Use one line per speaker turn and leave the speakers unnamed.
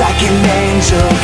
like an angel.